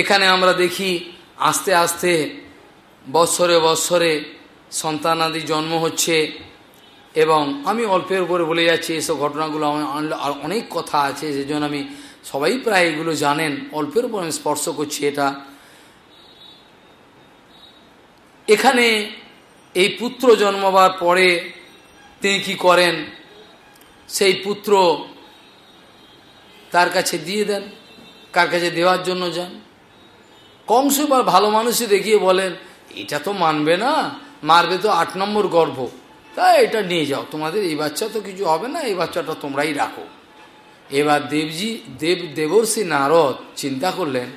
এখানে আমরা দেখি আস্তে আস্তে বৎসরে বৎসরে সন্তানাদি জন্ম হচ্ছে এবং আমি অল্পের উপরে বলে যাচ্ছি এসব ঘটনাগুলো আর অনেক কথা আছে, সেজন্য আমি সবাই প্রায় এগুলো জানেন। অল্পের উপর আমি স্পর্শ করছি এটা। এখানে এই পুত্র জন্মবার পরে তিনি কি করেন? সেই পুত্র তার কাছে দিয়ে দেন, কার কাছে দেওয়ার জন্য যান। কংস এবার ভালো মানুষই দেখিয়ে বলেন, এটা তো মানবে না, মারবে তো আট নম্বর গর্ভ। তাই এটা নিয়ে যাও, তোমাদের এই বাচ্চা তো কিছু হবে না, এই বাচ্চাটা তোমরাই রাখো। এবার দেবজি, দেব, দেবর্ষী নারদ চিন্তা করলেন,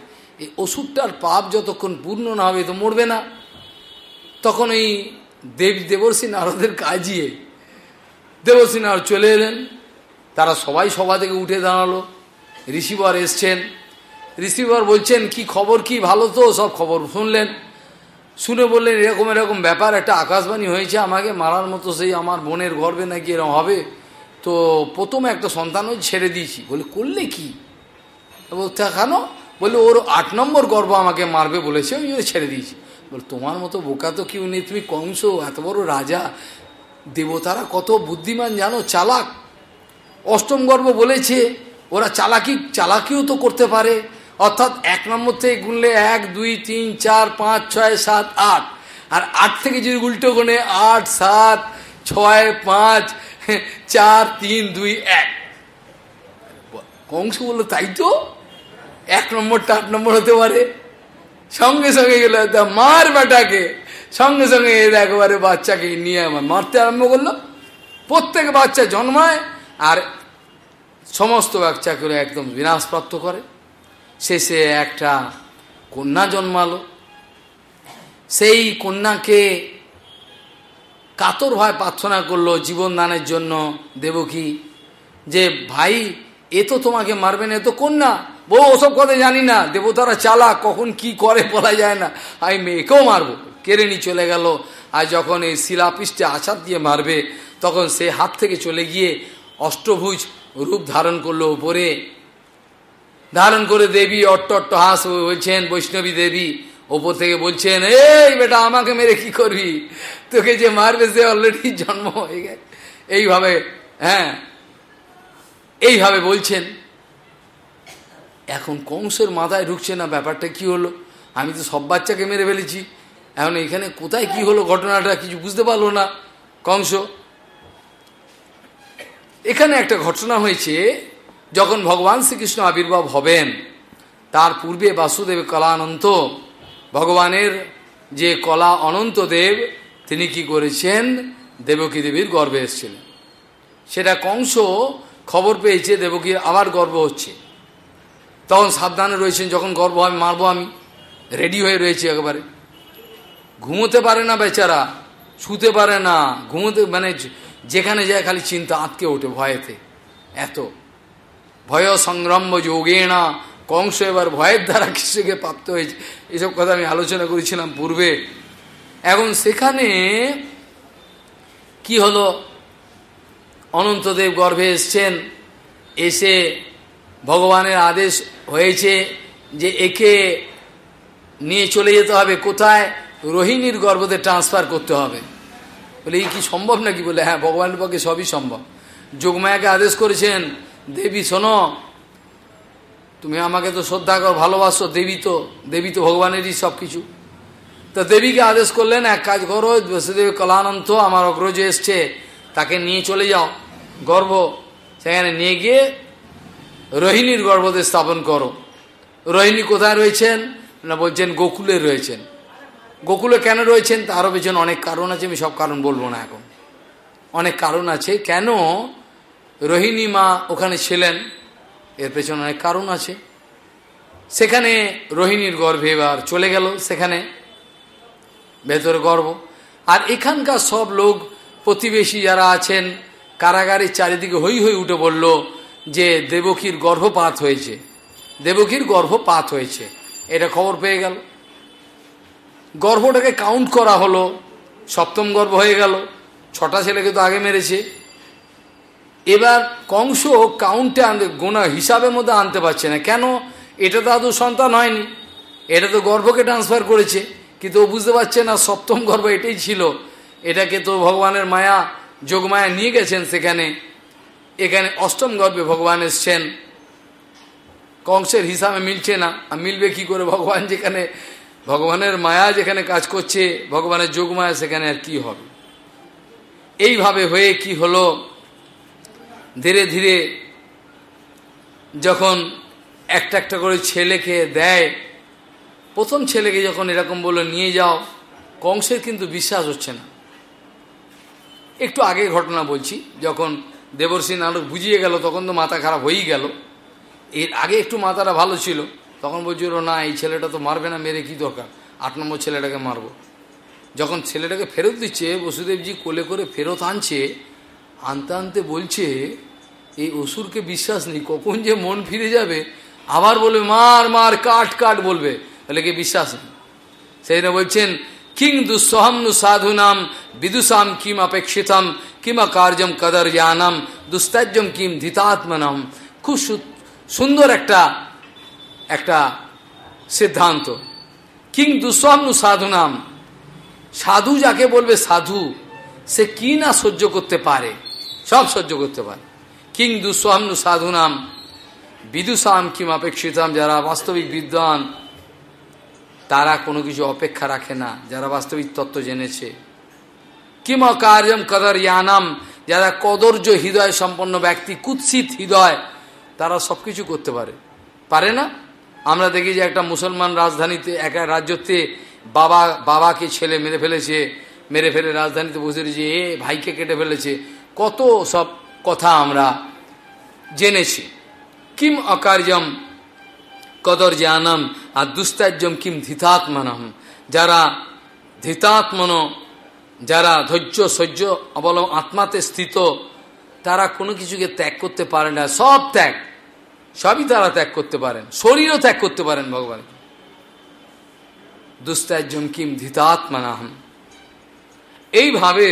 এই ওষুধটার পাপ যতক্ষণ পূর্ণ না হবে তো মরবে না। তখন এই দেব, দেবর্ষী নারদের কাজিয়ে দেবর্ষী নারদ চলে এলেন, তারা সবাই সভা থেকে উঠে দাঁড়াল, ঋষিবর এসছেন ঋষিবর বলছেন, কি খবর, কি ভালো তো? সব খবর শুনলেন। শুনে বললেন, এরকম এরকম ব্যাপার, একটা আকাশবাণী হয়েছে আমাকে, মারার মতো সেই আমার বোনের গর্বে নাকি এরকম হবে? তো প্রথমে একটা সন্তানও ছেড়ে দিয়েছি। বলে, করলে কি? বলতে, কেন? বললে ওর আট নম্বর গর্ব আমাকে মারবে বলেছে আমি ছেড়ে দিয়েছি। বলে, তোমার মতো বোকা তো কেউ নেই, তুমি কংস, এত বড় রাজা, দেবতারা কত বুদ্ধিমান, জানো, চালাক। অষ্টম গর্ব বলেছে, ওরা চালাকি, চালাকিও তো করতে পারে অর্থাৎ এক নম্বর থেকে গুনলে এক, দুই, তিন, চার, পাঁচ, ছয়, সাত, আট। আর আট থেকে যদি উল্টো গুনে আট, সাত, ছয়, পাঁচ, চার, তিন, দুই, এক। কংস বলল, তাই তো? এক নম্বরটা আট নম্বর হতে পারে। সঙ্গে সঙ্গে গেল মার বেটাকে। সঙ্গে সঙ্গে একবারে বাচ্চাকে নিয়ে আমার মারতে আরম্ভ করল। প্রত্যেক বাচ্চা জন্মায় আর সমস্ত বাচ্চা করে একদম বিনাশপ্রাপ্ত করে। শেষে একটা কন্যা জন্মালো। সেই কন্যাকে কাতর ভয় প্রার্থনা করল জীবন দানের জন্য দেবকী যে, ভাই, এ তো তোমাকে মারবে না, এ তো কন্যা। বউ, ওসব কথা জানি না। দেবতারা চালা কখন কি করে বলা যায় না। আমি মেয়েকেও মারবো। কেড়ে নিয়ে চলে গেল। আর যখন এই শিলাপৃষ্ঠে আছাদ দিয়ে মারবে, তখন সে হাত থেকে চলে গিয়ে অষ্টভুজ রূপ ধারণ করল উপরে। ধারণ করে দেবী, অট্ট হাস বলছেন, বৈষ্ণবী দেবী, ওপর থেকে বলছেন, এই বেটা, আমাকে মেরে কি করবি? তোকে যে মারবে সে অলরেডি জন্ম হয়ে গেছে। এইভাবে হ্যাঁ এইভাবে বলছেন। এখন কংসের মাথায় ঢুকছে না, ব্যাপারটা কি হলো? আমি তো সব বাচ্চাকে মেরে ফেলেছি। এখন এখানে কোথায় কি হলো ঘটনাটা কিছু বুঝতে পারল না কংস। এখানে একটা ঘটনা হয়েছে যখন ভগবান শ্রীকৃষ্ণ আবির্ভাব হবেন, তার পূর্বে বাসুদেব কলানন্ত, ভগবানের যে কলা অনন্ত দেব, তিনি কি করেছেন? দেবকী দেবীর গর্বে এসেছিলেন। সেটা কংস খবর পেয়েছে, দেবকীর আবার গর্ব হচ্ছে। তখন সাবধানে রয়েছেন, যখন গর্ব আমি মারবো আমি, রেডি হয়ে রয়েছে একেবারে। ঘুমোতে পারে না বেচারা, শুতে পারে না, ঘুমোতে মানে যেখানে যায় খালি চিন্তা, আঁতকে ওঠে ভয়েতে, এত। ভয় সংগ্রম্ভ যোগেনা, কংস এবার ভয়ের দ্বারা কৃষ্ণকে প্রাপ্ত হয়েছে? এসব কথা আমি আলোচনা করেছিলাম পূর্বে। এখন সেখানে কি হলো? অনন্তদেব গর্ভে এসছেন, এসে ভগবানের আদেশ হয়েছে যে একে নিয়ে চলে যেতে হবে। কোথায়? রোহিণীর গর্ভতে ট্রান্সফার করতে হবে। বলে কি সম্ভব নাকি? বলে হ্যাঁ ভগবানের পক্ষে সবই সম্ভব। যোগমায়াকে আদেশ করেছেন দেবী, শোনো। তুমি আমাকে তো শ্রদ্ধা কর, ভালোবাসো, দেবী তো দেবী তো ভগবানেরই সব কিছু তো দেবীকে আদেশ করলেন, এক কাজ করো, বসুদেবী কলানন্ত আমার অগ্রজ এসছে, তাকে নিয়ে চলে যাও, গর্ভ। সেখানে নিয়ে গিয়ে রোহিণীর গর্ভতে স্থাপন করো। রোহিণী কোথায় রয়েছেন? না বলছেন গোকুলে রয়েছেন। গোকুলে কেন রয়েছেন? তারও পেছনে অনেক কারণ আছে, আমি সব কারণ বলব না এখন। অনেক কারণ আছে। কেন? রোহিণী মা ওখানে ছিলেন। এর পেছনে অনেক কারণ আছে। সেখানে রোহিণীর গর্ভে এবার চলে গেল সেখানে, ভেতরে গর্ব আর এখানকার সব লোক, প্রতিবেশী যারা আছেন, কারাগারের চারিদিকে হই হই উঠে বলল যে দেবকীর গর্ভপাত হয়েছে। দেবকীর গর্ভপাত হয়েছে। এটা খবর পেয়ে গেল। গর্ভটাকে কাউন্ট করা হলো। সপ্তম গর্ভ হয়ে গেল। ছটা ছেলেকে তো আগে মেরেছে। এবার কংস কাউন্টে আনতে, গোনা হিসাবের মধ্যে আনতে পারছে না। কেন? এটা তো আদৌ সন্তান হয়নি। এটা তো গর্ভকে ট্রান্সফার করেছে। কিন্তু ও বুঝতে পারছে না, সপ্তম গর্ভ এটাই ছিল। এটাকে তো ভগবানের মায়া, যোগমায়া নিয়ে গেছেন সেখানে। এখানে অষ্টম গর্ভে ভগবান এসছেন। কংসের হিসাবে মিলছে না। আর মিলবে কি করে ভগবান যেখানে, ভগবানের মায়া যেখানে কাজ করছে, ভগবানের যোগমায়া সেখানে আর কি হবে? এইভাবে হয়ে কি হলো? ধীরে ধীরে যখন একটা একটা করে ছেলেকে দেয়, প্রথম ছেলেকে যখন এরকম বলে নিয়ে যাও, কংসের কিন্তু বিশ্বাস হচ্ছে না। একটু আগে ঘটনা বলছি, যখন দেবর্ষী নারদ বুঝিয়ে গেল, তখন তো মাথা খারাপ হয়েই গেল। এর আগে একটু মাথাটা ভালো ছিল, তখন বলছিল, না, এই ছেলেটা তো মারবে না, মেরে কি দরকার? আট নম্বর ছেলেটাকে মারব। যখন ছেলেটাকে ফেরত দিচ্ছে, বসুদেবজি কোলে করে ফেরত আনছে আনতে আনতে বলছে, এই অসুরকে বিশ্বাস নেই, কখন যে মন ফিরে যাবে? আবার বলবে, মার মার, কাট কাট, বলবে। তাহলে কি বিশ্বাস নেই? সেই বলছেন, কিং দুঃসহমনু সাধুনাম, বিদুষাম কিম অপেক্ষিতম কিমা কার্যম কদর জানাম দুস্তাজ্যম কিম ধিতাত্মনম। খুব সুন্দর একটা একটা সিদ্ধান্ত। কিং দুঃসহমনু সাধুনাম, সাধু যাকে বলবে সাধু, সে কি না সহ্য করতে পারে? সব সহ্য করতে পারে। কিং দুঃসহমনু সাধুনাম বিদুষাম কিম অপেক্ষিতম, যারা বাস্তবিক বিদ্বান, তারা কোনো কিছু অপেক্ষা রাখে না, যারা বাস্তবিক তত্ত্ব জেনেছে। কিম কার্যম কদর ইয়ানাম, যারা কদর্য হৃদয় সম্পন্ন ব্যক্তি, কুৎসিত হৃদয়, তারা সব কিছু করতে পারে। পারে না? আমরা দেখি যে একটা মুসলমান রাজধানীতে এক রাজ্যতে বাবা, বাবাকে ছেলে মেরে ফেলেছে, মেরে ফেলে রাজধানীতে বসে রয়েছে, এ ভাইকে কেটে ফেলেছে কত সব কথা আমরা জেনেছি। কিম অকার্যম কদর জানম আর দুস্তার্যম কিম ধিতাত্মনম। যারা ধিতাত্মন, যারা ধৈর্য, সহ্য অবলম আত্মাতে স্থিত, তারা কোনো কিছুকে ত্যাগ করতে পারে না। সব ত্যাগ, সবই তারা ত্যাগ করতে পারেন। শরীরও ত্যাগ করতে পারেন ভগবান। দুস্তার্যম কিম ধিতাত্মনাহম এইভাবে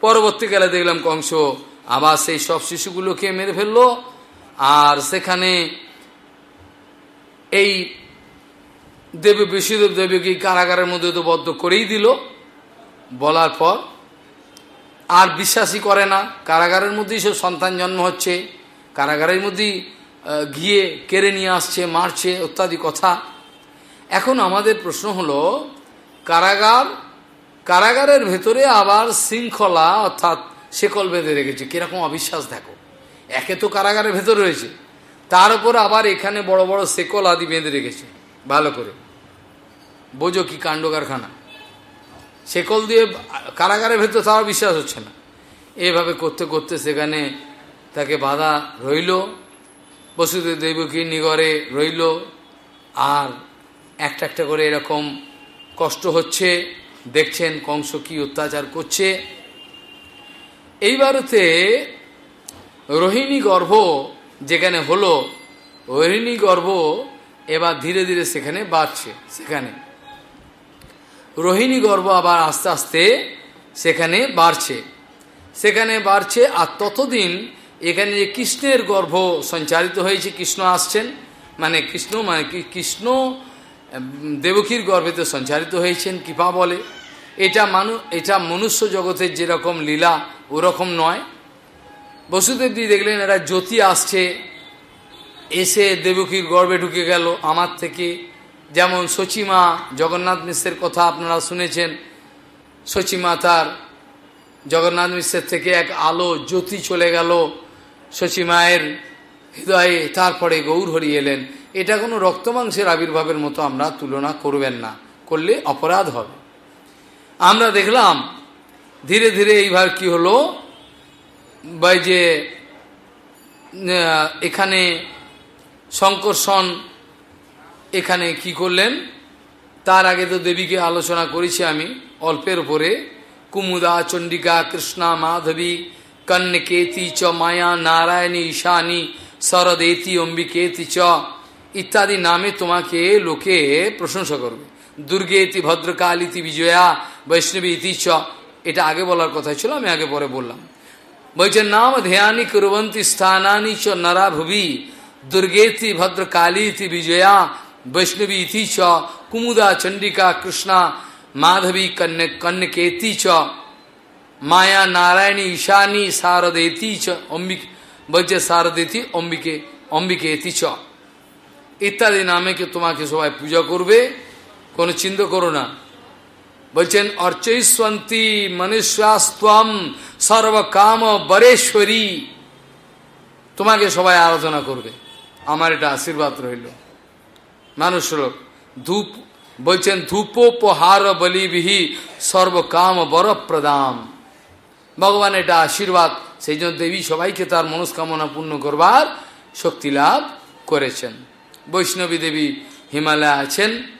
পরবর্তীকালে দেখলাম কংস আবার সেই সব শিশুগুলোকে মেরে ফেলল। আর সেখানে এই দেবী বিশ্বদেব দেবীকে কারাগারের মধ্যে তো বদ্ধ করেই দিল। বলার পর আর বিশ্বাসই করে না। কারাগারের মধ্যেই সব সন্তান জন্ম হচ্ছে। কারাগারের মধ্যেই গিয়ে কেড়ে নিয়ে আসছে, মারছে ইত্যাদি কথা। এখন আমাদের প্রশ্ন হলো, কারাগার কারাগারের ভেতরে আবার শৃঙ্খলা, অর্থাৎ শেকল বেঁধে রেখেছে। কীরকম অবিশ্বাস দেখো। একে তো কারাগারের ভেতরে রয়েছে। তার উপর আবার এখানে বড় বড় শেকল আদি বেঁধে রেখেছে। ভালো করে। বোঝো কি কাণ্ড কারখানা শেকল দিয়ে কারাগারের ভেতর তারও বিশ্বাস হচ্ছে না। এভাবে করতে করতে সেখানে তাকে বাধা রইল। বসুদেব দেবকী নিগরে রইল। আর একটা একটা করে এরকম কষ্ট হচ্ছে। দেখছেন কংস কি অত্যাচার করছে। এইবারতে রোহিণী গর্ভ যেখানে হলো, রোহিণী গর্ভ এবার ধীরে ধীরে সেখানে বাড়ছে, সেখানে। রোহিণী গর্ভ আবার আস্তে আস্তে সেখানে বাড়ছে। সেখানে বাড়ছে আর ততদিন এখানে যে কৃষ্ণের গর্ভ সঞ্চারিত হয়েছে, কৃষ্ণ আসছেন মানে কৃষ্ণ মানে কৃষ্ণ দেবকীর গর্ভেতে সঞ্চারিত হয়েছেন, কৃপা বলে। এটা মানু, এটা মনুষ্য জগতের যেরকম লীলা, ওরকম নয়। বসুদেবজি দেখলেন, এরা জ্যোতি আসছে, এসে দেবকীর গর্বে ঢুকে গেল আমার থেকে। যেমন সচিমা জগন্নাথ মিশ্রের কথা আপনারা শুনেছেন সচিমা তার জগন্নাথ মিশ্রের থেকে এক আলো জ্যোতি চলে গেল। সচিমায়ের হৃদয়ে তারপরে গৌর হরি এলেন। এটা কোনো রক্তমাংসের আবির্ভাবের মতো আমরা তুলনা করবেন না। করলে অপরাধ হবে। আমরা দেখলাম, ধীরে ধীরে এইবার কি হলো? বা যে এখানে শঙ্করসন এখানে কি করলেন? তার আগে তো দেবীকে আলোচনা করেছি আমি অল্পের উপরে। কুমুদা, চণ্ডিকা, কৃষ্ণা, মাধবী, কন্যকেতি চ, মায়া, নারায়ণী, ঈশানী, শরদেতি, অম্বিকেতি চ, ইত্যাদি নামে তোমাকে লোকে প্রশংসা করবে। দুর্গেতি ভদ্রকালীতি বিজয়া, বৈষ্ণবী ইতি চ। এটা আগে বলার কথা ছিল, আমি আগে পরে বললাম। বলছেন নাম ধ্যানি কুরবন্তী স্থানানি চ নরা ভুবি, দুর্গেতি ভদ্রকালীতি বিজয়া, বৈষ্ণবী ইতি চ। কুমুদা চন্ডিকা কৃষ্ণা, মাধবী কন্য কন্যকেতি চ। মায়া নারায়ণী ঈশানী শারদেতি চ। অম্বিক বলছে শারদেতি অম্বিকে অম্বিকে এতি চ। ইত্যাদি নামে তোমাকে সবাই পূজা করবে? কোনো চিন্তা করো না। বলছেন অর্চৈস্বন্তী মনুষ্যাস্তম সর্বকাম বরেশ্বরী। তোমাকে সবাই আরাধনা করবে। আমার এটা আশীর্বাদ রইল। মানুষ ধূপ, বলছেন, ধূপোপহার বলিবিহি সর্বকাম বর প্রদাম ভগবান এটা আশীর্বাদ সেই জন্য দেবী সবাইকে তার মনস্কামনা পূর্ণ করবার শক্তি লাভ করেছেন। বৈষ্ণবী দেবী হিমালয় আছেন।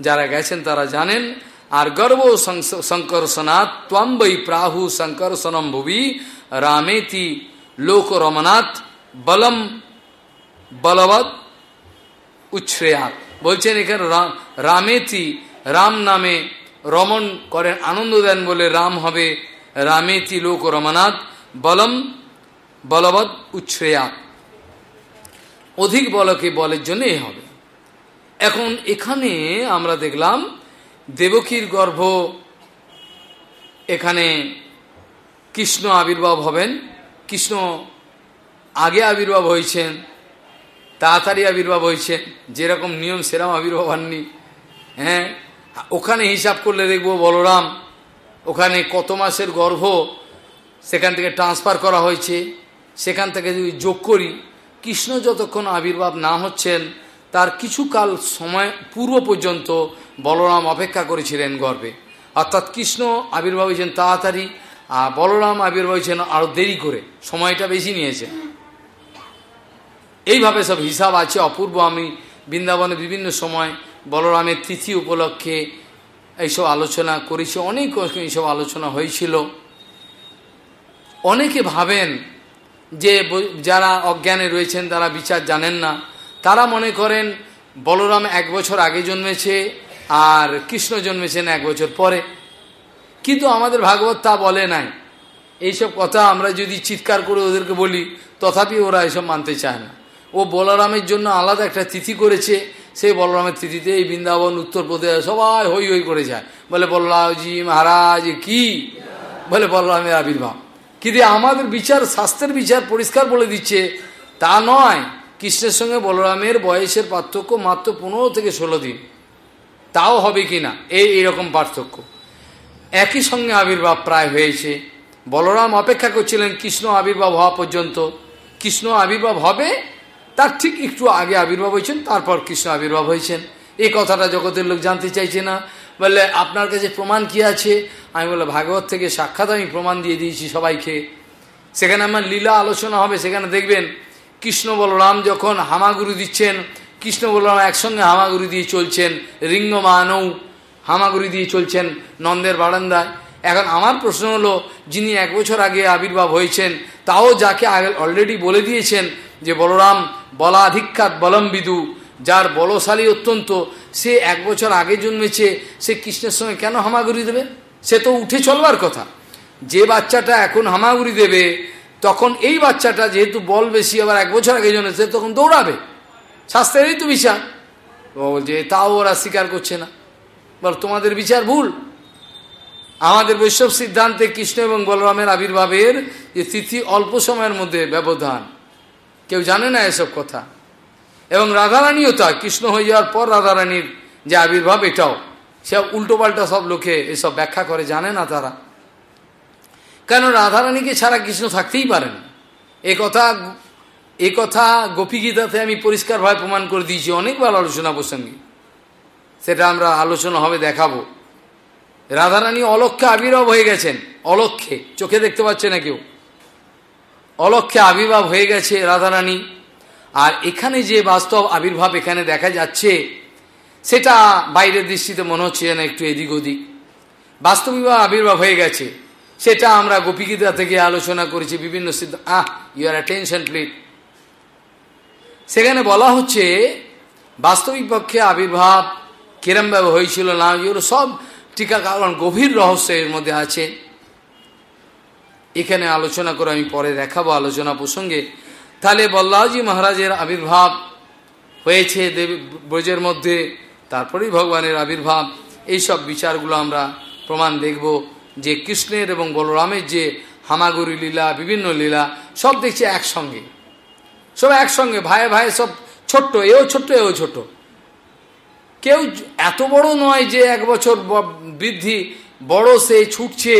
যারা গেছেন তারা জানেন, আর গর্ব শঙ্করসনাথ ত্বম প্রাহু শঙ্করসনম ভুবি রামেতি লোক রমনাথ বলম বলবৎ উচ্ছ্রেয়াত বলছেন এখানে রামেতি রাম নামে রমন করেন, আনন্দ দেন বলে রাম হবে রামেতি লোক রমনাথ বলম বলবৎ উচ্ছ্রেয়াত অধিক বলকে বলের জন্য এ হবে। এখন এখানে আমরা দেখলাম দেবকীর গর্ভ এখানে কৃষ্ণ আবির্ভাব হবেন। কৃষ্ণ আগে আবির্ভাব হয়েছেন, তাড়াতাড়ি আবির্ভাব হয়েছেন। যেরকম নিয়ম, সেরকম আবির্ভাব হননি। হ্যাঁ ওখানে হিসাব করলে দেখব বলরাম, ওখানে কত মাসের গর্ভ সেখান থেকে ট্রান্সফার করা হয়েছে। সেখান থেকে যদি যোগ করি, কৃষ্ণ যতক্ষণ আবির্ভাব না হচ্ছেন তার কিছু কাল সময় পূর্ব পর্যন্ত বলরাম অপেক্ষা করেছিলেন গর্বে। অর্থাৎ কৃষ্ণ আবির্ভাব হয়েছেন তাড়াতাড়ি, আর বলরাম আবির্ভাব হয়েছেন আরও দেরি করে। সময়টা বেশি নিয়েছে। এইভাবে সব হিসাব আছে। অপূর্ব আমি বৃন্দাবনে বিভিন্ন সময় বলরামের তিথি উপলক্ষে এইসব আলোচনা করেছি। অনেক এইসব আলোচনা হয়েছিল। অনেকে ভাবেন যে যারা অজ্ঞানে রয়েছেন, তারা বিচার জানেন না। তারা মনে করেন বলরাম এক বছর আগে জন্মেছে আর কৃষ্ণ জন্মেছেন এক বছর পরে। কিন্তু আমাদের ভাগবত তা বলে নাই। এইসব কথা আমরা যদি চিৎকার করে ওদেরকে বলি, তথাপি ওরা এসব মানতে চায় না। ও বলরামের জন্য আলাদা একটা তিথি করেছে, সেই বলরামের তিথিতে এই বৃন্দাবন, উত্তরপ্রদেশ সবাই হই হই করে যায়। বলে বলরামজি মহারাজ কি? বলে, বলরামের আবির্ভাব। কিন্তু আমাদের বিচার স্বাস্থ্যের বিচার পরিষ্কার বলে দিচ্ছে, তা নয়। কৃষ্ণের সঙ্গে বলরামের বয়সের পার্থক্য মাত্র পনেরো থেকে ষোলো দিন। তাও হবে কি না? এই এইরকম পার্থক্য। একই সঙ্গে আবির্ভাব প্রায় হয়েছে। বলরাম অপেক্ষা করছিলেন কৃষ্ণ আবির্ভাব হওয়া পর্যন্ত। কৃষ্ণ আবির্ভাব হবে, তার ঠিক একটু আগে আবির্ভাব হয়েছেন, তারপর কৃষ্ণ আবির্ভাব হয়েছেন। এই কথাটা জগতের লোক জানতে চাইছে না। বললে, আপনার কাছে প্রমাণ কি আছে? আমি বলে ভাগবত থেকে সাক্ষাৎ আমি প্রমাণ দিয়ে দিয়েছি সবাইকে। সেখানে আমার লীলা আলোচনা হবে, সেখানে দেখবেন কৃষ্ণ বলরাম যখন হামাগুড়ি দিচ্ছেন, কৃষ্ণ বলরাম একসঙ্গে হামাগুড়ি দিয়ে চলছেন রিঙ্গ মানৌ হামাগুড়ি দিয়ে চলছেন নন্দের বারান্দায়। এখন আমার প্রশ্ন হলো, যিনি এক বছর আগে আবির্ভাব হয়েছেন, তাও যাকে আগে অলরেডি বলে দিয়েছেন যে বলরাম বলাধিক্ষাত বলম্বিদু, যার বলশালী অত্যন্ত, সে এক বছর আগে জন্মেছে, সে কৃষ্ণের সঙ্গে কেন হামাগুড়ি দেবে? সে তো উঠে চলবার কথা। যে বাচ্চাটা এখন হামাগুড়ি দেবে তখন এই বাচ্চাটা যেহেতু বল বেশি, আবার এক বছর আগে জন্মেছে তখন দৌড়াবে। শাস্ত্রেরই তো বিচার ও বলছে তাও ওরা স্বীকার করছে না। বল, তোমাদের বিচার ভুল। আমাদের বৈষ্ণব সিদ্ধান্তে কৃষ্ণ এবং বলরামের আবির্ভাবের যে তিথি অল্প সময়ের মধ্যে ব্যবধান। কেউ জানে না এসব কথা। এবং রাধারানীও তা কৃষ্ণ হয়ে যাওয়ার পর রাধারানীর যে আবির্ভাব এটাও, সে উল্টোপাল্টা সব লোকে এসব ব্যাখ্যা করে, জানে না তারা। কেন রাধারানীকে ছাড়া কৃষ্ণ থাকতেই পারেন? এ কথা এ কথা গোপীগীতাতে আমি পরিষ্কারভাবে প্রমাণ করে দিয়েছি। অনেকবার আলোচনা প্রসঙ্গে। সেটা আমরা আলোচনা হবে, দেখাবো। রাধারানী অলক্ষে আবির্ভাব হয়ে গেছেন। অলক্ষে চোখে দেখতে পাচ্ছে না কেউ। অলক্ষে আবির্ভাব হয়ে গেছে রাধারানী। আর এখানে যে বাস্তব আবির্ভাব এখানে দেখা যাচ্ছে, সেটা বাইরের দৃষ্টিতে মনে হচ্ছে না একটু এদিক ওদিক বাস্তবিক আবির্ভাব হয়ে গেছে। সেটা আমরা গোপীগীতা থেকে আলোচনা করেছি, বিভিন্ন ah your attention please সেখানে বলা হচ্ছে, বাস্তবিক পক্ষে আবির্ভাব কিরমভাবে হয়েছিল না এগুলো সব টিকা কারণ গভীর রহস্য এর মধ্যে আছে। এখানে আলোচনা করে আমি পরে দেখাবো আলোচনা প্রসঙ্গে। তাহলে বল্লাহজি মহারাজের আবির্ভাব হয়েছে দেব, ব্রজের মধ্যে, তারপরেই ভগবানের আবির্ভাব। এইসব বিচারগুলো আমরা প্রমাণ দেখব। যে কৃষ্ণের এবং বলরামের যে হামাগুড়ি লীলা, বিভিন্ন লীলা, সব দেখছি একসঙ্গে। সব একসঙ্গে, ভাই ভাই সব ছোট্ট, এও ছোট্ট, এও ছোট কেউ এত বড় নয় যে এক বছর বৃদ্ধি, বড় সে ছুটছে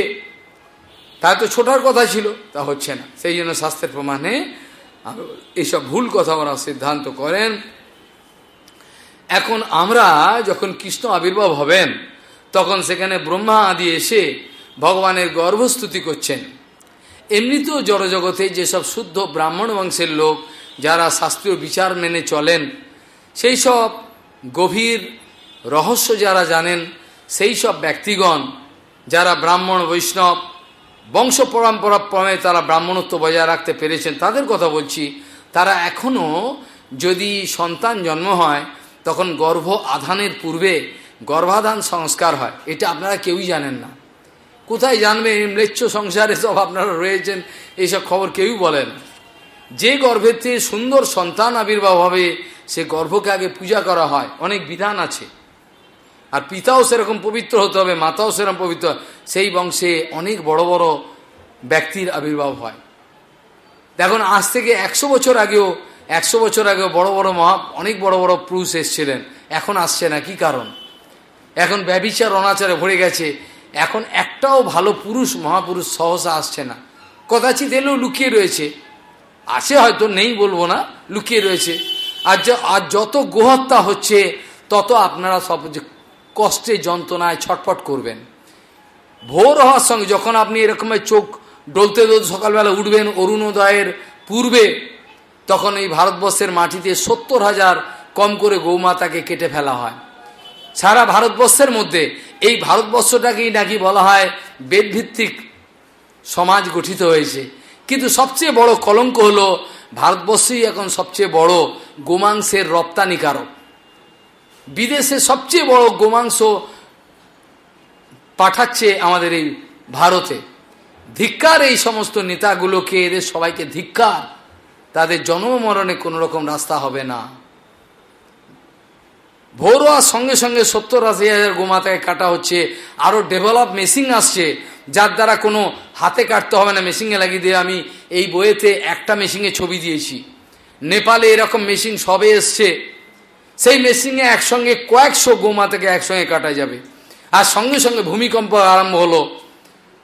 তা তো ছোটার কথা ছিল, তা হচ্ছে না। সেই জন্য শাস্ত্রের প্রমাণে এইসব ভুল কথা ওরা সিদ্ধান্ত করেন। এখন আমরা যখন কৃষ্ণ আবির্ভাব হবেন, তখন সেখানে ব্রহ্মা আদি এসে ভগবানের গর্ভস্তুতি করছেন। এমনিতেও জড়জগতে যেসব শুদ্ধ ব্রাহ্মণ বংশের লোক যারা শাস্ত্রীয় বিচার মেনে চলেন, সেই সব গভীর রহস্য যারা জানেন, সেই সব ব্যক্তিগণ যারা ব্রাহ্মণ, বৈষ্ণব, বংশ পরম্পরা ক্রমে তারা ব্রাহ্মণত্ব বজায় রাখতে পেরেছেন, তাদের কথা বলছি, তারা এখনও যদি সন্তান জন্ম হয়, তখন গর্ভ আধানের পূর্বে গর্ভাধান সংস্কার হয়। এটা আপনারা কেউই জানেন না। কোথায় জানবেন ম্লেচ্ছ সংসারে সব আপনারা রয়েছেন। এইসব খবর কেউই বলেন। যে গর্ভেতে সুন্দর সন্তান আবির্ভাব হবে, সে গর্ভকে আগে পূজা করা হয়। অনেক বিধান আছে। আর পিতাও সেরকম পবিত্র হতে হবে, মাতাও সেরকম পবিত্র। সেই বংশে অনেক বড় বড় ব্যক্তির আবির্ভাব হয়। দেখুন, আজ থেকে একশো বছর আগেও, একশো বছর আগেও বড় বড় মহা, অনেক বড় বড় পুরুষ এসছিলেন। এখন আসছে না, কি কারণ? এখন ব্যবিচার অনাচারে ভরে গেছে। এখন একটাও ভালো পুরুষ, মহাপুরুষ সহসা আসছে না। কদাচিৎ এলেও লুকিয়ে রয়েছে। আছে হয়তো, নেই বলব না, লুকিয়ে রয়েছে। আর আর যত গোহত্যা হচ্ছে, তত আপনারা সব কষ্টে, যন্ত্রণায় ছটফট করবেন। ভোর হওয়ার সঙ্গে যখন আপনি এরকমের চোখ ডলতে ডলতে সকালবেলা উঠবেন অরুণোদয়ের পূর্বে, তখন এই ভারতবর্ষের মাটিতে সত্তর হাজার কম করে গৌমাতাকে কেটে ফেলা হয়। সারা ভারতবর্ষের মধ্যে এই ভারতবর্ষটাকেই নাকি বলা হয় বেদভিত্তিক সমাজ গঠিত হয়েছে। কিন্তু সবচেয়ে বড় কলঙ্ক হলো ভারতবর্ষই এখন সবচেয়ে বড় গোমাংসের রপ্তানিকারক। বিদেশে সবচেয়ে বড় গোমাংস পাঠাচ্ছে আমাদের এই ভারতে। ধিক্কার এই সমস্ত নেতাগুলোকে, এদের সবাইকে ধিক্কার। তাদের জন্ম মরণে কোনো রকম রাস্তা হবে না। ভোরোয়ার সঙ্গে সঙ্গে সত্তর আশি হাজার গোমাতাকে কাটা হচ্ছে আরও ডেভেলপ মেশিন আসছে, যার দ্বারা কোনো হাতে কাটতে হবে না মেশিনে লাগিয়ে দিয়ে আমি এই বইয়েতে একটা মেশিনে ছবি দিয়েছি। নেপালে এরকম মেশিন সবে এসছে। সেই মেশিনে একসঙ্গে কয়েকশো গোমাতাকে একসঙ্গে কাটা যাবে। আর সঙ্গে সঙ্গে ভূমিকম্প আরম্ভ হলো।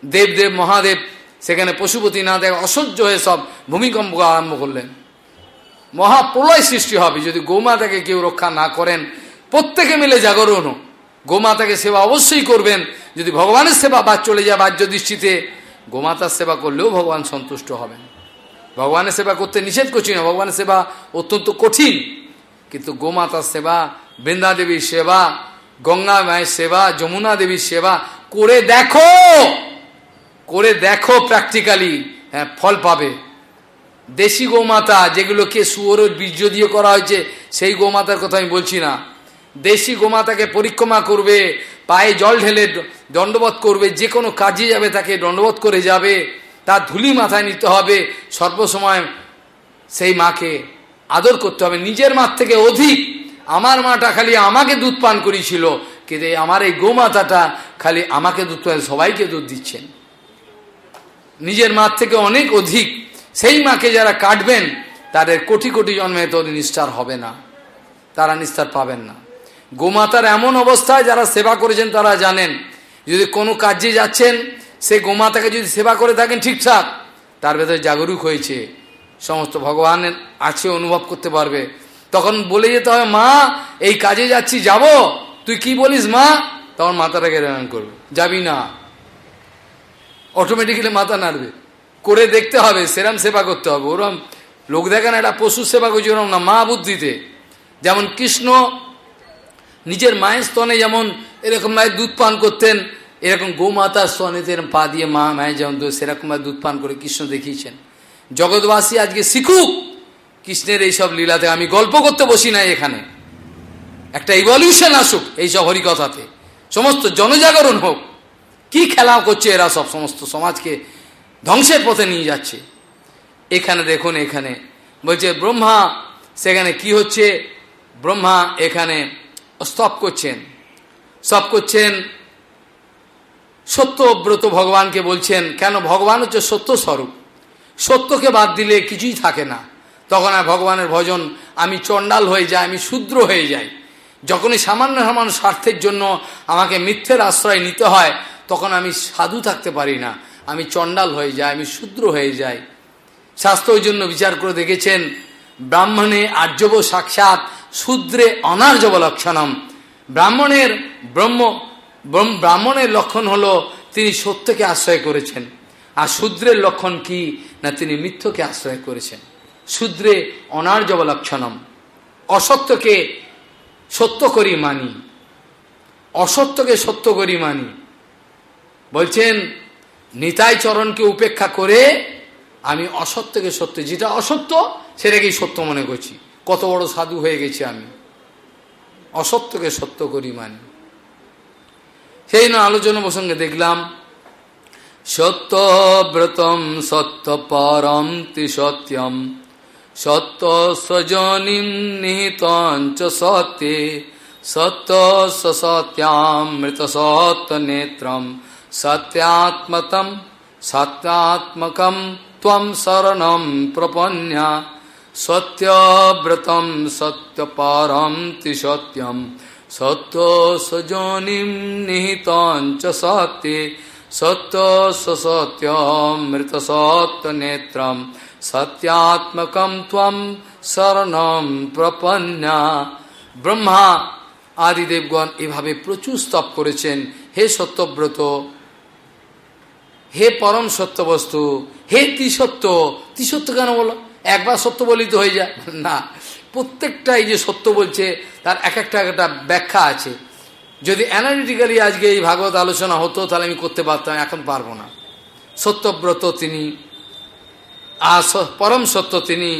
দেবদেব, মহাদেব, সেখানে পশুপতি না দেখ অসহ্য হয়ে সব ভূমিকম্প আরম্ভ করলেন। মহাপ্রলয় সৃষ্টি হবে, যদি গোমাতাকে কেউ রক্ষা না করেন প্রত্যেকে মিলে জাগরণ। গোমাতাকে সেবা অবশ্যই করবেন। যদি ভগবানের সেবা বাদ চলে যায় বাহ্য দৃষ্টিতে, গোমাতার সেবা করলেও ভগবান সন্তুষ্ট হবেন। ভগবানের সেবা করতে নিষেধ করছি না, ভগবানের সেবা অত্যন্ত কঠিন। কিন্তু গোমাতার সেবা, বৃন্দা দেবীর সেবা, গঙ্গা মায়ের সেবা, যমুনা দেবীর সেবা করে দেখো। করে দেখো প্র্যাকটিক্যালি হ্যাঁ ফল পাবে। দেশি গোমাতা, যেগুলোকে শুয়োরের বীর্য দিয়ে করা হয়েছে, সেই গোমাতার কথা আমি বলছি না। দেশি গোমাতাকে পরিক্রমা করবে, পায়ে জল ঢেলে দণ্ডবোধ করবে, যে কোনো কাজে যাবে তাকে দণ্ডবোধ করে যাবে, তার ধুলি মাথায় নিতে হবে, সর্বসময় সেই মাকে আদর করতে হবে। নিজের মার থেকে অধিক আমার মাটা খালি আমাকে দুধ পান করিয়েছিল, কিন্তু আমার এই গোমাতাটা খালি আমাকে দুধ পান, সবাইকে দুধ দিচ্ছেন। নিজের মার থেকে অনেক অধিক সেই মাকে যারা কাটবেন, তাদের কোটি কোটি জন্মে তো নিষ্ঠার হবে না, তারা নিস্তার পাবেন না। গোমাতার এমন অবস্থায় যারা সেবা করেছেন তারা জানেন, যদি কোনো কাজে যাচ্ছেন, সে গোমাতাকে যদি সেবা করে থাকেন ঠিকঠাক, তার ভেতরে জাগরুক হয়েছে। সমস্ত ভগবানের আছে, অনুভব করতে পারবে। তখন বলে যেতে হবে, মা, এই কাজে যাচ্ছি, যাব? তুই কি বলিস, মা? তখন মাথাটাকে রান করবে। যাবি না। অটোমেটিক্যালি মাথা নাড়বে। করে দেখতে হবে, সেরাম সেবা করতে হবে। ওরম লোক দেখেন একটা পশু সেবা করছে, ওরম না, মা বুদ্ধিতে। যেমন কৃষ্ণ নিজের মায়ের স্তনে যেমন এরকম মায়ের দুধ পান করতেন, এরকম গোমাতার স্তনেতে এরকম পা দিয়ে মা, মায়ের যেমন সেরকম দুধ পান করে কৃষ্ণ দেখিয়েছেন। জগৎবাসী আজকে শিখুক কৃষ্ণের এইসব লীলাতে। আমি গল্প করতে বসি নাই এখানে। একটা ইভলিউশন আসুক এইসব হরিকথাতে। সমস্ত জনজাগরণ হোক। কি খেলা করছে এরা সব সমস্ত সমাজকে ধ্বংসের পথে নিয়ে যাচ্ছে। এখানে দেখুন, এখানে। বলছে, ব্রহ্মা, সেখানে কি হচ্ছে? ব্রহ্মা, এখানে স্তব করছেন স্তব করছেন সত্যব্রত ভগবানকে বলছেন কেন ভগবান হচ্ছে সত্য স্বরূপ সত্যকে বাদ দিলে কিছুই থাকে না তখন আর ভগবানের ভজন আমি চণ্ডাল হয়ে যাই আমি শূদ্র হয়ে যাই যখনই সামান্য সামান্য স্বার্থের জন্য আমাকে মিথ্যের আশ্রয় নিতে হয়, তখন আমি সাধু থাকতে পারি না। আমি চণ্ডাল হয়ে যাই, আমি শূদ্র হয়ে যাই। শাস্ত্র ওই জন্য বিচার করে দেখেছেন, ব্রাহ্মণে আর্যব সাক্ষাৎ শূদ্রে অনার্যব লক্ষণম ব্রাহ্মণের ব্রহ্ম ব্রাহ্মণের লক্ষণ হলো তিনি সত্যকে আশ্রয় করেছেন। আর শূদ্রের লক্ষণ কি? না, তিনি মিথ্যকে আশ্রয় করেছেন। শূদ্রে অনার্যব লক্ষণম অসত্যকে সত্য করি মানি। অসত্যকে সত্য করি মানি। বলছেন, নিতাই চরণকে উপেক্ষা করে আমি অসত্যকে সত্য, যেটা অসত্য, সেটাকেই সত্য মনে করছি। কত বড় সাধু হয়ে গেছি আমি। অসত্যকে সত্য করি মানি। সেই না আলোচনা প্রসঙ্গে দেখলাম সত্যব্রতম সত্য পরম সত্যম, সত্য সজনিম নিহিতঞ্চ সত্যে, সত্য সত্যামৃত সত্য নেত্রম, সত্যাত্মতম, সত্যাত্মকম, ত্বম শরণম প্রপন্যা। সত্যব্রতম সত্যপরম সত্যম সত্য সজনিম নিহিতঞ্চ সত্যে সত্য সত্যমৃত সত্য নেত্রম সত্যাত্মকম ত্বম শরণম প্রপন্যা ব্রহ্মা আদিদেবগণ এভাবে প্রচুর স্তব করেছেন। হে সত্যব্রত, হে পরম সত্য বস্তু হে ত্রিসত্য ত্রিসত্য কেন বলো? একবার সত্য বলিত হয়ে যায়। না প্রত্যেকটা এই যে সত্য বলছে, তার এক একটা একটা ব্যাখ্যা আছে। যদি অ্যানালিটিক্যালি আজকে এই ভাগবত আলোচনা হতো, তাহলে আমি করতে পারতাম, এখন পারব না। সত্যব্রত তিনি আর পরম সত্য তিনি